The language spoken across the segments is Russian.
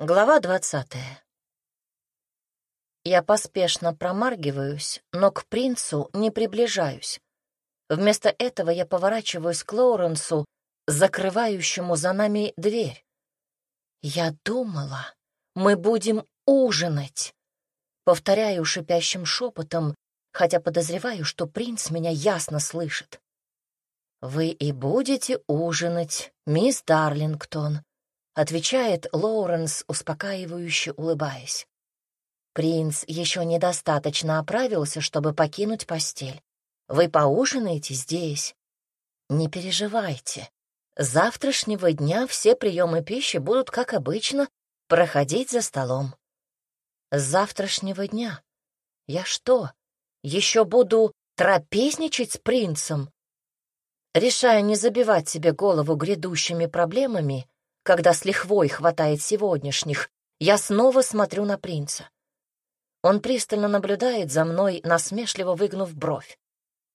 Глава двадцатая. Я поспешно промаргиваюсь, но к принцу не приближаюсь. Вместо этого я поворачиваюсь к Лоуренсу, закрывающему за нами дверь. «Я думала, мы будем ужинать», — повторяю шипящим шепотом, хотя подозреваю, что принц меня ясно слышит. «Вы и будете ужинать, мисс Дарлингтон», отвечает Лоуренс, успокаивающе улыбаясь. Принц еще недостаточно оправился, чтобы покинуть постель. Вы поужинаете здесь. Не переживайте. С завтрашнего дня все приемы пищи будут, как обычно, проходить за столом. С завтрашнего дня? Я что, еще буду трапезничать с принцем? Решая не забивать себе голову грядущими проблемами, когда с лихвой хватает сегодняшних, я снова смотрю на принца. Он пристально наблюдает за мной, насмешливо выгнув бровь.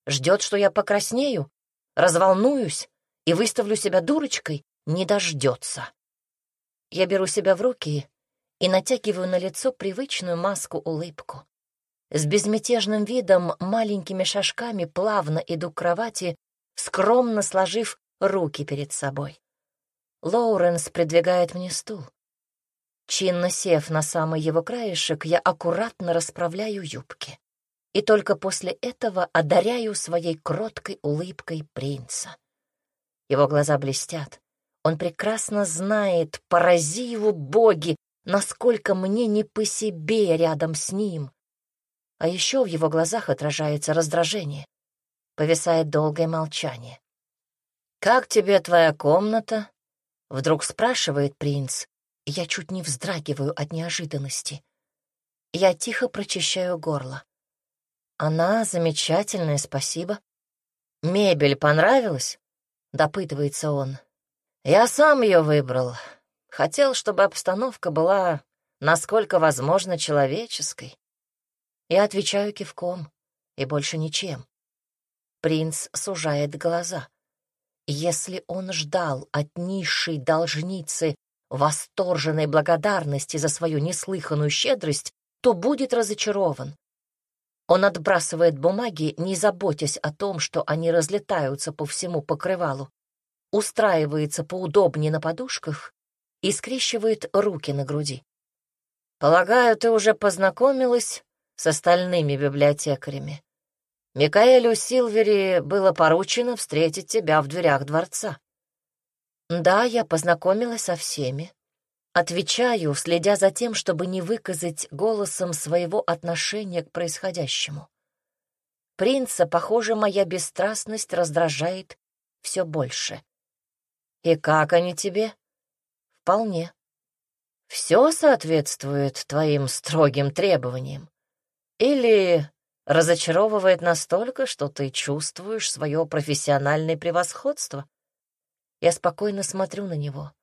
Ждет, что я покраснею, разволнуюсь и выставлю себя дурочкой, не дождется. Я беру себя в руки и натягиваю на лицо привычную маску-улыбку. С безмятежным видом, маленькими шажками плавно иду к кровати, скромно сложив руки перед собой. Лоуренс придвигает мне стул. Чинно сев на самый его краешек, я аккуратно расправляю юбки. И только после этого одаряю своей кроткой улыбкой принца. Его глаза блестят. Он прекрасно знает, порази его боги, насколько мне не по себе рядом с ним. А еще в его глазах отражается раздражение. Повисает долгое молчание. «Как тебе твоя комната?» Вдруг спрашивает принц, я чуть не вздрагиваю от неожиданности. Я тихо прочищаю горло. Она замечательная, спасибо. Мебель понравилась? Допытывается он. Я сам ее выбрал. Хотел, чтобы обстановка была, насколько возможно, человеческой. Я отвечаю кивком и больше ничем. Принц сужает глаза. Если он ждал от низшей должницы восторженной благодарности за свою неслыханную щедрость, то будет разочарован. Он отбрасывает бумаги, не заботясь о том, что они разлетаются по всему покрывалу, устраивается поудобнее на подушках и скрещивает руки на груди. «Полагаю, ты уже познакомилась с остальными библиотекарями?» Микаэлю Силвери было поручено встретить тебя в дверях дворца. Да, я познакомилась со всеми. Отвечаю, следя за тем, чтобы не выказать голосом своего отношения к происходящему. Принца, похоже, моя бесстрастность раздражает все больше. И как они тебе? Вполне. Все соответствует твоим строгим требованиям? Или разочаровывает настолько, что ты чувствуешь свое профессиональное превосходство. Я спокойно смотрю на него.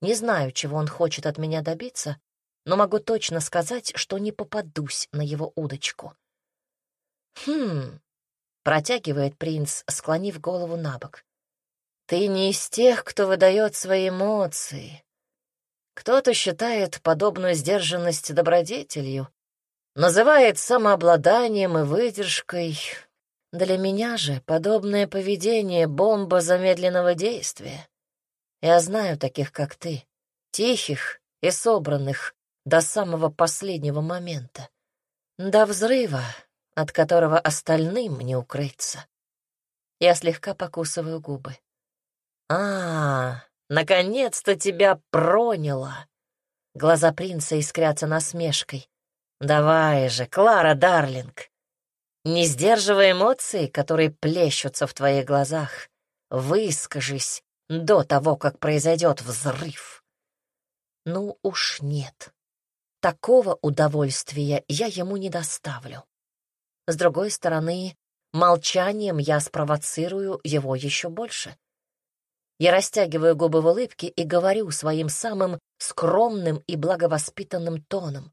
Не знаю, чего он хочет от меня добиться, но могу точно сказать, что не попадусь на его удочку. «Хм...» — протягивает принц, склонив голову на бок. «Ты не из тех, кто выдает свои эмоции. Кто-то считает подобную сдержанность добродетелью, называет самообладанием и выдержкой. Для меня же подобное поведение — бомба замедленного действия. Я знаю таких, как ты, тихих и собранных до самого последнего момента, до взрыва, от которого остальным не укрыться. Я слегка покусываю губы. «А, наконец-то тебя проняло!» Глаза принца искрятся насмешкой. Давай же, Клара Дарлинг, не сдерживай эмоций, которые плещутся в твоих глазах. Выскажись до того, как произойдет взрыв. Ну уж нет. Такого удовольствия я ему не доставлю. С другой стороны, молчанием я спровоцирую его еще больше. Я растягиваю губы в улыбке и говорю своим самым скромным и благовоспитанным тоном.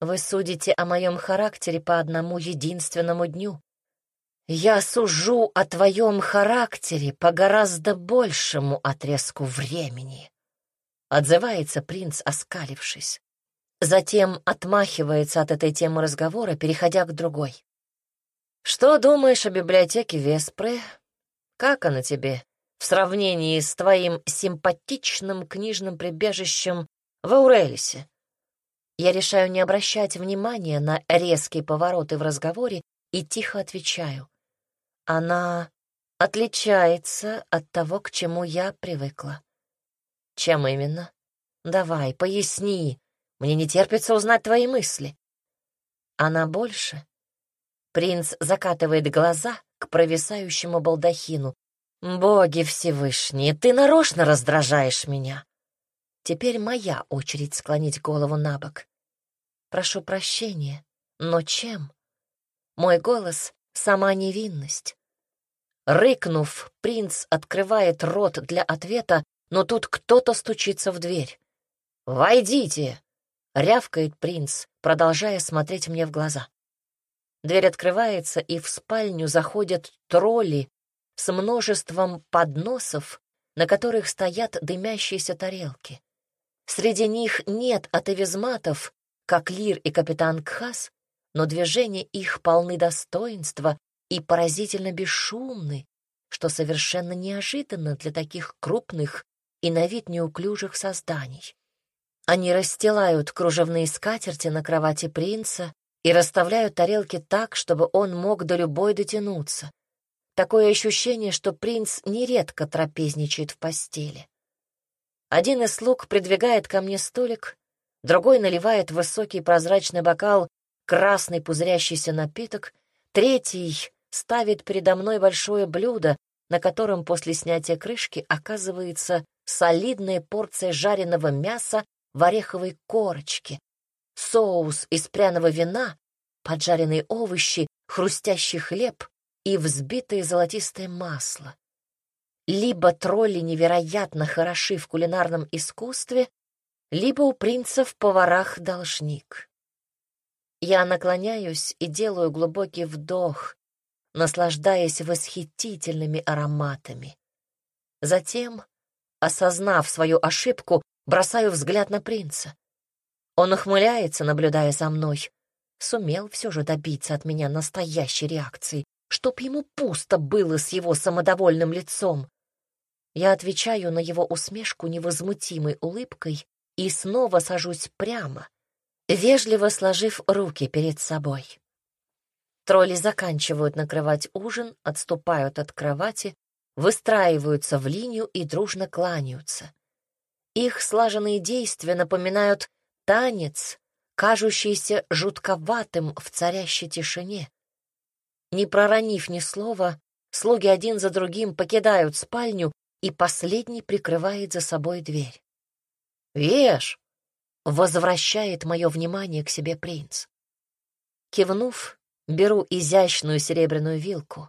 Вы судите о моем характере по одному единственному дню. Я сужу о твоем характере по гораздо большему отрезку времени. — отзывается принц, оскалившись. Затем отмахивается от этой темы разговора, переходя к другой. «Что думаешь о библиотеке Веспры? Как она тебе в сравнении с твоим симпатичным книжным прибежищем в Аурелисе?» Я решаю не обращать внимания на резкие повороты в разговоре и тихо отвечаю. Она отличается от того, к чему я привыкла. Чем именно? Давай, поясни. Мне не терпится узнать твои мысли. Она больше Принц закатывает глаза к провисающему балдахину. «Боги Всевышние, ты нарочно раздражаешь меня!» Теперь моя очередь склонить голову на бок. Прошу прощения, но чем? Мой голос — сама невинность. Рыкнув, принц открывает рот для ответа, но тут кто-то стучится в дверь. «Войдите!» — рявкает принц, продолжая смотреть мне в глаза. Дверь открывается, и в спальню заходят тролли с множеством подносов, на которых стоят дымящиеся тарелки. Среди них нет атовизматов, как Лир и капитан Кхас, но движения их полны достоинства и поразительно бесшумны, что совершенно неожиданно для таких крупных и на вид неуклюжих созданий. Они расстилают кружевные скатерти на кровати принца, и расставляют тарелки так, чтобы он мог до любой дотянуться. Такое ощущение, что принц нередко трапезничает в постели. Один из слуг придвигает ко мне столик, другой наливает высокий прозрачный бокал красный пузырящийся напиток, третий ставит передо мной большое блюдо, на котором после снятия крышки оказывается солидная порция жареного мяса в ореховой корочке, соус из пряного вина, поджаренные овощи, хрустящий хлеб и взбитое золотистое масло. Либо тролли невероятно хороши в кулинарном искусстве, либо у принца в поварах должник. Я наклоняюсь и делаю глубокий вдох, наслаждаясь восхитительными ароматами. Затем, осознав свою ошибку, бросаю взгляд на принца. Он ухмыляется, наблюдая за мной. Сумел все же добиться от меня настоящей реакции, чтоб ему пусто было с его самодовольным лицом. Я отвечаю на его усмешку невозмутимой улыбкой и снова сажусь прямо, вежливо сложив руки перед собой. Тролли заканчивают накрывать ужин, отступают от кровати, выстраиваются в линию и дружно кланяются. Их слаженные действия напоминают танец, кажущийся жутковатым в царящей тишине. Не проронив ни слова, слуги один за другим покидают спальню, и последний прикрывает за собой дверь. «Ешь!» — возвращает мое внимание к себе принц. Кивнув, беру изящную серебряную вилку.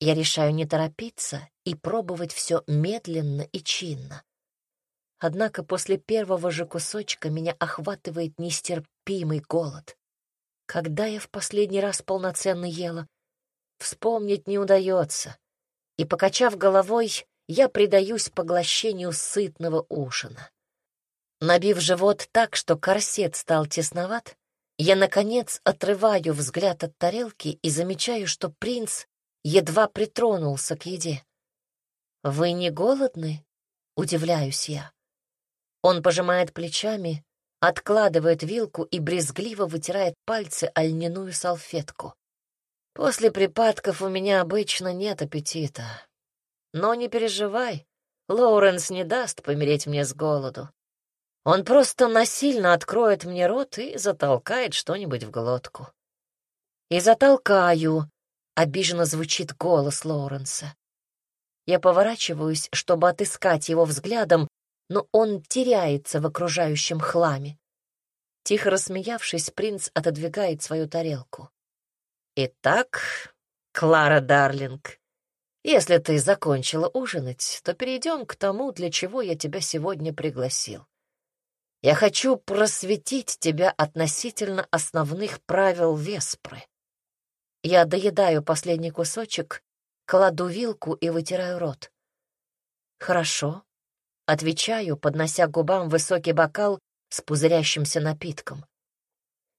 Я решаю не торопиться и пробовать все медленно и чинно. Однако после первого же кусочка меня охватывает нестерпимый голод. Когда я в последний раз полноценно ела, вспомнить не удается. И, покачав головой, я предаюсь поглощению сытного ужина. Набив живот так, что корсет стал тесноват, я, наконец, отрываю взгляд от тарелки и замечаю, что принц едва притронулся к еде. «Вы не голодны?» — удивляюсь я. Он пожимает плечами, откладывает вилку и брезгливо вытирает пальцы о льняную салфетку. После припадков у меня обычно нет аппетита. Но не переживай, Лоуренс не даст помереть мне с голоду. Он просто насильно откроет мне рот и затолкает что-нибудь в глотку. И затолкаю, обиженно звучит голос Лоуренса. Я поворачиваюсь, чтобы отыскать его взглядом, но он теряется в окружающем хламе. Тихо рассмеявшись, принц отодвигает свою тарелку. «Итак, Клара Дарлинг, если ты закончила ужинать, то перейдем к тому, для чего я тебя сегодня пригласил. Я хочу просветить тебя относительно основных правил Веспры. Я доедаю последний кусочек, кладу вилку и вытираю рот. Хорошо, Отвечаю, поднося губам высокий бокал с пузырящимся напитком.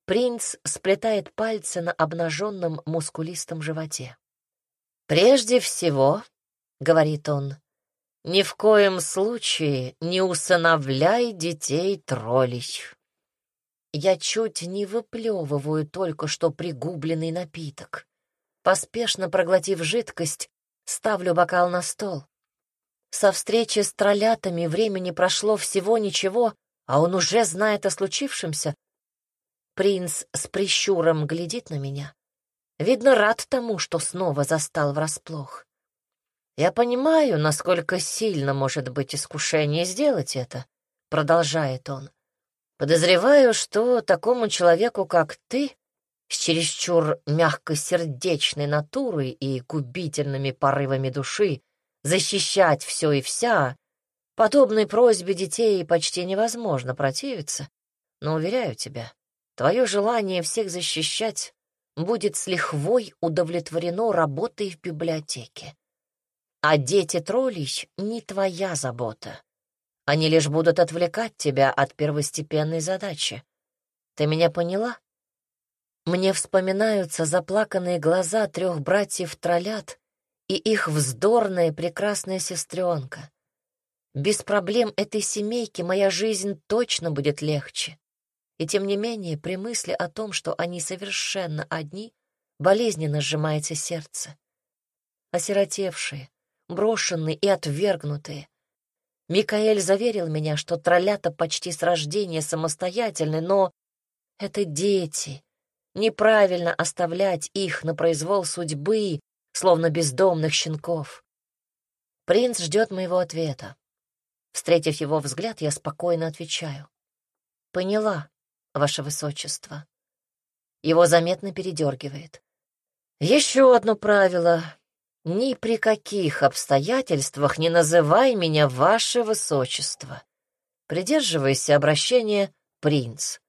Принц сплетает пальцы на обнаженном мускулистом животе. «Прежде всего, — говорит он, — ни в коем случае не усыновляй детей троллей». Я чуть не выплевываю только что пригубленный напиток. Поспешно проглотив жидкость, ставлю бокал на стол. Со встречи с троллятами времени прошло всего ничего, а он уже знает о случившемся, Принц с прищуром глядит на меня. Видно, рад тому, что снова застал врасплох. Я понимаю, насколько сильно может быть искушение сделать это, продолжает он. Подозреваю, что такому человеку, как ты, с чересчур мягкосердечной натурой и губительными порывами души, защищать все и вся, подобной просьбе детей почти невозможно противиться. Но, уверяю тебя, Твое желание всех защищать будет с лихвой удовлетворено работой в библиотеке. А дети троллей — не твоя забота. Они лишь будут отвлекать тебя от первостепенной задачи. Ты меня поняла? Мне вспоминаются заплаканные глаза трех братьев-троллят и их вздорная прекрасная сестренка. Без проблем этой семейки моя жизнь точно будет легче. И тем не менее, при мысли о том, что они совершенно одни, болезненно сжимается сердце. Осиротевшие, брошенные и отвергнутые. Микаэль заверил меня, что троллята почти с рождения самостоятельны, но это дети. Неправильно оставлять их на произвол судьбы, словно бездомных щенков. Принц ждет моего ответа. Встретив его взгляд, я спокойно отвечаю. Поняла ваше высочество. Его заметно передергивает. Еще одно правило. Ни при каких обстоятельствах не называй меня ваше высочество. Придерживайся обращения «принц».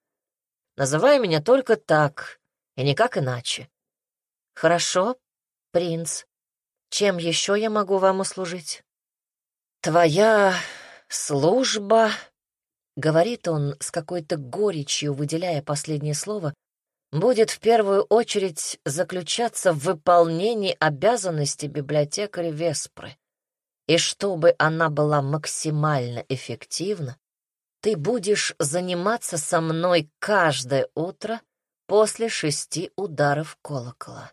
Называй меня только так и никак иначе. Хорошо, принц. Чем еще я могу вам услужить? Твоя служба говорит он с какой-то горечью, выделяя последнее слово, будет в первую очередь заключаться в выполнении обязанностей библиотекаря Веспры. И чтобы она была максимально эффективна, ты будешь заниматься со мной каждое утро после шести ударов колокола.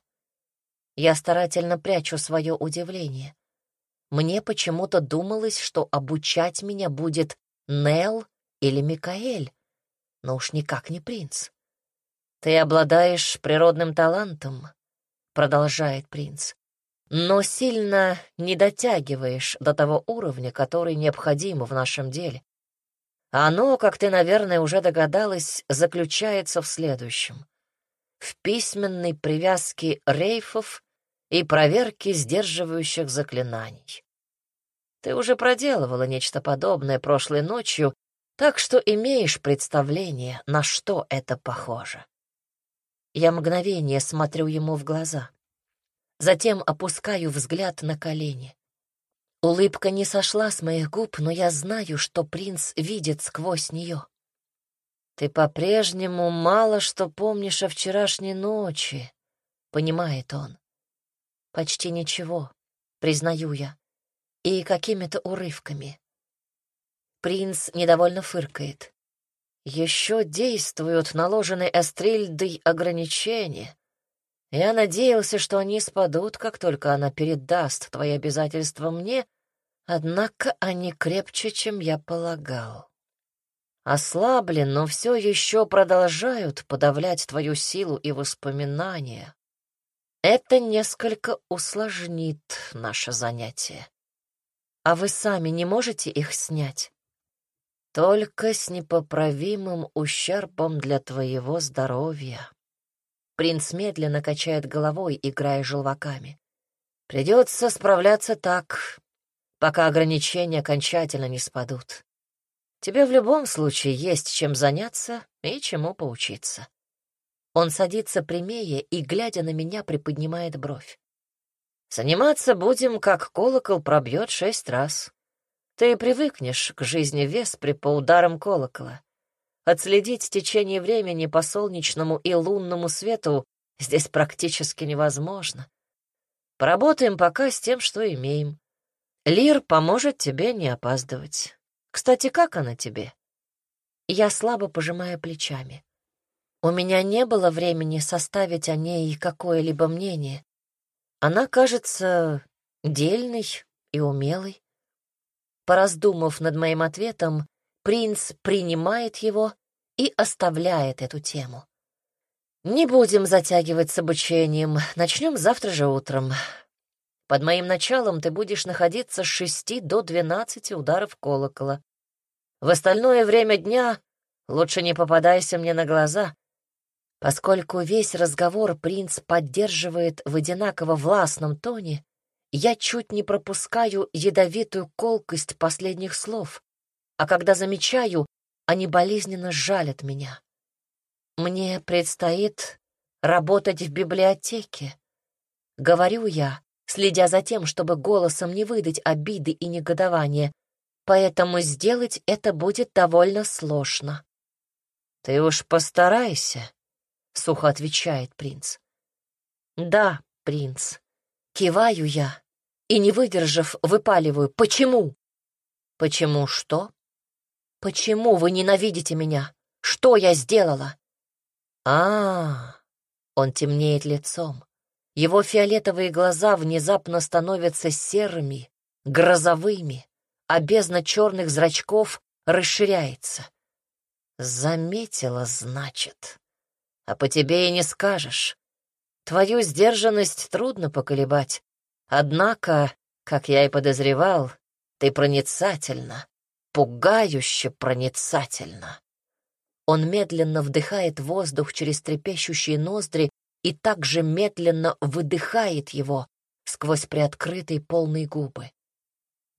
Я старательно прячу свое удивление. Мне почему-то думалось, что обучать меня будет Нел или Микаэль, но уж никак не принц. «Ты обладаешь природным талантом», — продолжает принц, «но сильно не дотягиваешь до того уровня, который необходим в нашем деле. Оно, как ты, наверное, уже догадалась, заключается в следующем. В письменной привязке рейфов и проверке сдерживающих заклинаний. Ты уже проделывала нечто подобное прошлой ночью так что имеешь представление, на что это похоже. Я мгновение смотрю ему в глаза. Затем опускаю взгляд на колени. Улыбка не сошла с моих губ, но я знаю, что принц видит сквозь нее. «Ты по-прежнему мало что помнишь о вчерашней ночи», — понимает он. «Почти ничего, признаю я, и какими-то урывками. Принц недовольно фыркает. Еще действуют наложенные Эстрильдой ограничения. Я надеялся, что они спадут, как только она передаст твои обязательства мне, однако они крепче, чем я полагал. Ослаблен, но все еще продолжают подавлять твою силу и воспоминания. Это несколько усложнит наше занятие. А вы сами не можете их снять? Только с непоправимым ущербом для твоего здоровья. Принц медленно качает головой, играя желваками. Придется справляться так, пока ограничения окончательно не спадут. Тебе в любом случае есть чем заняться и чему поучиться. Он садится прямее и, глядя на меня, приподнимает бровь. Заниматься будем, как колокол пробьет шесть раз. Ты привыкнешь к жизни Веспри по ударам колокола. Отследить течение времени по солнечному и лунному свету здесь практически невозможно. Поработаем пока с тем, что имеем. Лир поможет тебе не опаздывать. Кстати, как она тебе? Я слабо пожимаю плечами. У меня не было времени составить о ней какое-либо мнение. Она кажется дельной и умелой. Пораздумав над моим ответом, принц принимает его и оставляет эту тему. «Не будем затягивать с обучением, начнем завтра же утром. Под моим началом ты будешь находиться с шести до двенадцати ударов колокола. В остальное время дня лучше не попадайся мне на глаза, поскольку весь разговор принц поддерживает в одинаково властном тоне, я чуть не пропускаю ядовитую колкость последних слов, а когда замечаю, они болезненно жалят меня. Мне предстоит работать в библиотеке. Говорю я, следя за тем, чтобы голосом не выдать обиды и негодования, поэтому сделать это будет довольно сложно. «Ты уж постарайся», — сухо отвечает принц. «Да, принц». Киваю я и, не выдержав, выпаливаю. «Почему?» «Почему что?» «Почему вы ненавидите меня? Что я сделала?» а, -а, -а Он темнеет лицом. Его фиолетовые глаза внезапно становятся серыми, грозовыми, а бездна черных зрачков расширяется. Заметила, значит. А по тебе и не скажешь. Твою сдержанность трудно поколебать. Однако, как я и подозревал, ты проницательна, пугающе проницательна. Он медленно вдыхает воздух через трепещущие ноздри и также медленно выдыхает его сквозь приоткрытые полные губы.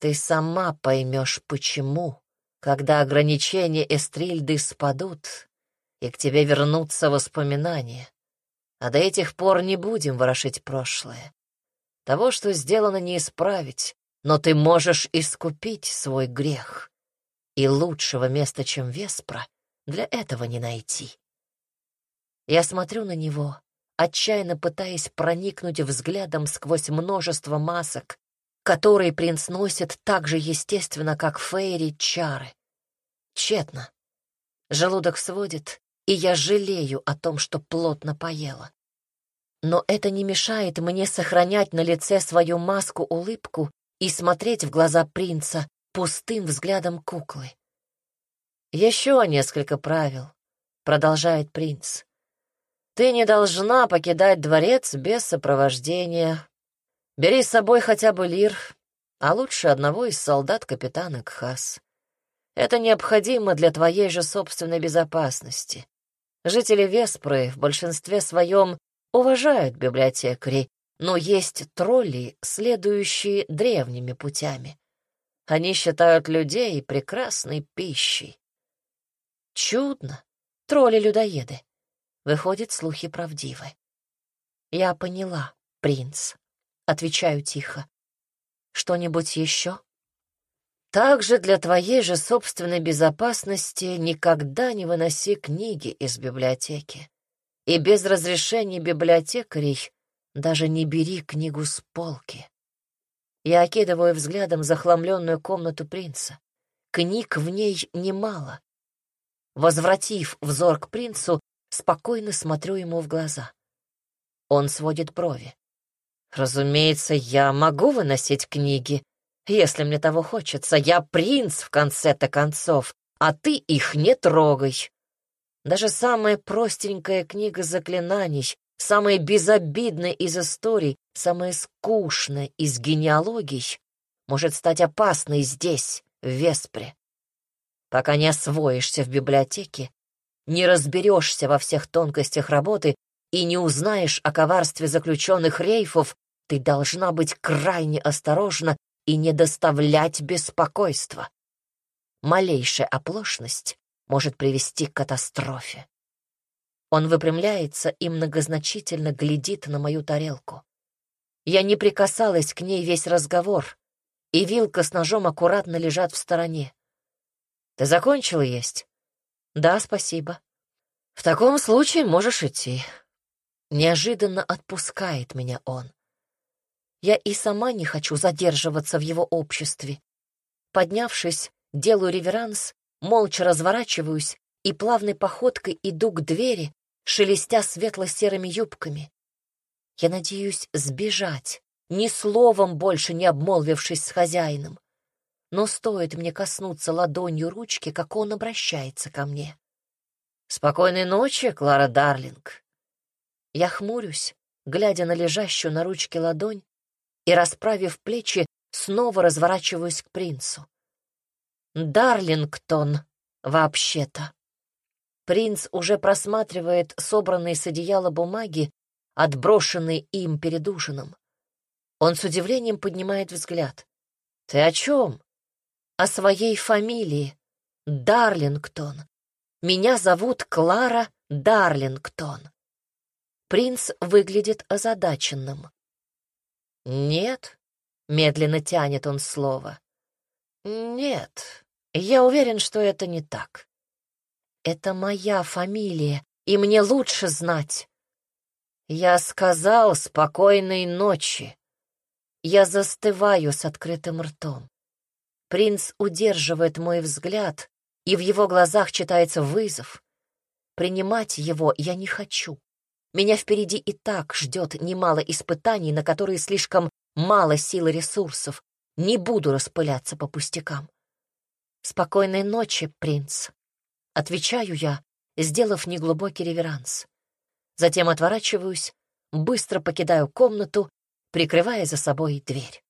Ты сама поймешь, почему, когда ограничения Эстрильды спадут, и к тебе вернутся воспоминания. А до этих пор не будем ворошить прошлое. Того, что сделано, не исправить, но ты можешь искупить свой грех. И лучшего места, чем Веспра, для этого не найти. Я смотрю на него, отчаянно пытаясь проникнуть взглядом сквозь множество масок, которые принц носит так же естественно, как Фейри чары. Тщетно. Желудок сводит, и я жалею о том, что плотно поела. Но это не мешает мне сохранять на лице свою маску-улыбку и смотреть в глаза принца пустым взглядом куклы. «Еще несколько правил», — продолжает принц. «Ты не должна покидать дворец без сопровождения. Бери с собой хотя бы лир, а лучше одного из солдат капитана Кхас. Это необходимо для твоей же собственной безопасности. Жители Веспры в большинстве своем уважают библиотекарей, но есть тролли, следующие древними путями. Они считают людей прекрасной пищей. Чудно. Тролли-людоеды. Выходит, слухи правдивы. Я поняла, принц. Отвечаю тихо. Что-нибудь еще? Также для твоей же собственной безопасности никогда не выноси книги из библиотеки. И без разрешения библиотекарей даже не бери книгу с полки. Я окидываю взглядом захламленную комнату принца. Книг в ней немало. Возвратив взор к принцу, спокойно смотрю ему в глаза. Он сводит брови. «Разумеется, я могу выносить книги, если мне того хочется. Я принц, в конце-то концов, а ты их не трогай. Даже самая простенькая книга заклинаний, самая безобидная из историй, самая скучная из генеалогий может стать опасной здесь, в Веспре. Пока не освоишься в библиотеке, не разберешься во всех тонкостях работы и не узнаешь о коварстве заключенных рейфов, ты должна быть крайне осторожна и не доставлять беспокойства. Малейшая оплошность может привести к катастрофе. Он выпрямляется и многозначительно глядит на мою тарелку. Я не прикасалась к ней весь разговор, и вилка с ножом аккуратно лежат в стороне. «Ты закончила есть?» «Да, спасибо». «В таком случае можешь идти». Неожиданно отпускает меня он. Я и сама не хочу задерживаться в его обществе. Поднявшись, делаю реверанс, молча разворачиваюсь и плавной походкой иду к двери, шелестя светло-серыми юбками. Я надеюсь сбежать, ни словом больше не обмолвившись с хозяином. Но стоит мне коснуться ладонью ручки, как он обращается ко мне. «Спокойной ночи, Клара Дарлинг!» Я хмурюсь, глядя на лежащую на ручке ладонь, и, расправив плечи, снова разворачиваюсь к принцу. «Дарлингтон, вообще-то». Принц уже просматривает собранные с одеяла бумаги, отброшенные им перед ужином. Он с удивлением поднимает взгляд. «Ты о чем?» «О своей фамилии. Дарлингтон. Меня зовут Клара Дарлингтон». Принц выглядит озадаченным. «Нет», — медленно тянет он слово. «Нет, я уверен, что это не так. Это моя фамилия, и мне лучше знать. Я сказал спокойной ночи. Я застываю с открытым ртом. Принц удерживает мой взгляд, и в его глазах читается вызов. Принимать его я не хочу. Меня впереди и так ждет немало испытаний, на которые слишком мало сил и ресурсов. Не буду распыляться по пустякам. Спокойной ночи, принц. Отвечаю я, сделав неглубокий реверанс. Затем отворачиваюсь, быстро покидаю комнату, прикрывая за собой дверь.